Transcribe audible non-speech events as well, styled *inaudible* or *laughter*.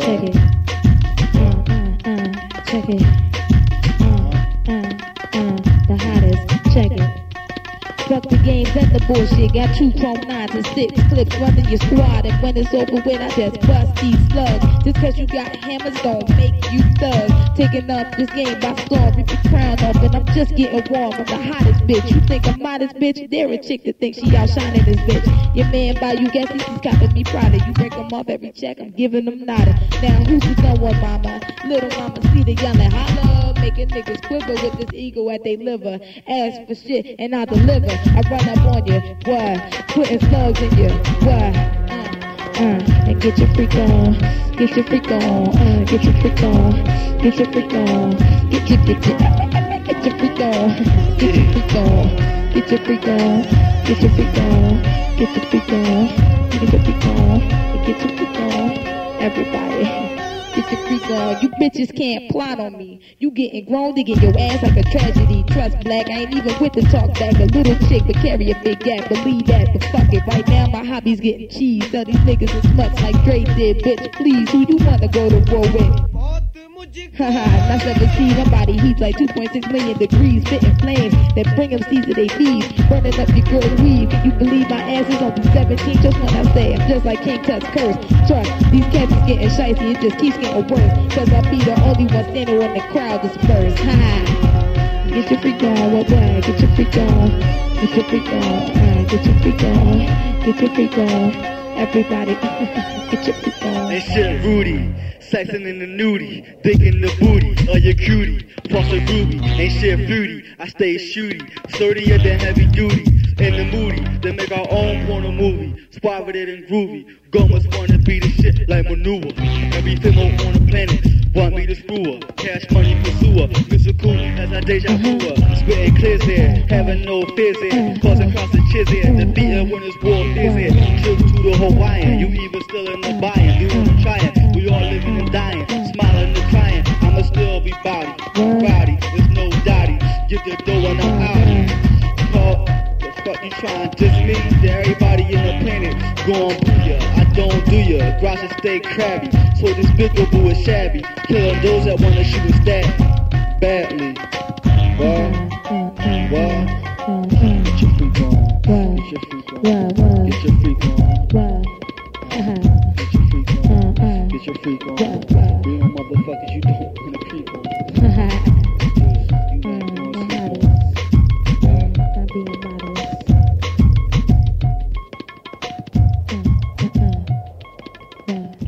check it. Uh, uh, uh, check it. Uh, uh, uh, the hottest, check it. Fuck the games and the bullshit. Got two chrome nines and six clips running your squad. And when it's over with, I just bust these slugs. Just cause you got hammers don't make you thugs. Taking up this game by storm, rip your crown off. And I'm just getting warm. I'm the hottest bitch. You think I'm modest bitch? There a chick that thinks she outshining this bitch. Your man buy you gas, he's copping me Friday. You break him off every check, I'm giving them nada. Now who's the someone, mama? Little mama, see the yelling, holla. Making niggas quiver with this ego at they liver. Ask for shit and I deliver. I run up on you, what? Putting slugs in you? Uh, uh, and get your freak on, get your freak on, uh, get your freak on, get your freak on, get your get your get your freak on, get your freak on, get your freak on, get your freak on, get your freak on, get your freak on, get your freak on, everybody. Get your freak on. You bitches can't plot on me. You getting grown, digging your ass like a tragedy. Trust black, I ain't even with the talk back. A little chick, but carry a big gap. Believe that, but fuck it. Right now, my hobby's getting cheese. Tell these niggas as much like Dre did. Bitch, please, who you wanna go to war with? Haha, not 17, my body heats like 2.6 million degrees, spitting flames that bring them seeds to their feet, burning up your girl's weave. You believe my ass is only 17? Just when I say I'm just like King Tut's curse. Trust, these cats is getting shicey, it just keeps getting worse. Cause I be the only one standing when the crowd disperse. Ha! Get your freak on, what? Get your freak on, get your freak on, uh, get your freak on, get your freak on. Everybody, *laughs* get your. That shit Rudy. Sexing in the nudie, digging the booty of your cutie. Plus a ruby, ain't shit fruity. I stay shooty, sturdier than heavy duty. In the moody, they make our own porno movie. Spirited and groovy. Gomez wanna be the shit like manure. Every female on the planet want me to screw her. Cash money pursue her. Physical as I deja vu her. Spitting clears here, having no fears here. Causing here. The beater when it's war is here. Trip to the Hawaiian. You even still in the buying. You wanna try. We all living and dying. Smiling and crying. I'ma still be body. Body. There's no dotty. Get the dough and. Call the fuck you trying to diss me? To everybody in the planet gon' boo ya. I don't do ya. Grass stay crabby. So boo is shabby. Killing those that wanna shoot and stab badly. What? What? Get your freak on. Get your freak on. Get your freak on. Get your freak on. Uh-huh. Get your freak on. Saying? Yeah.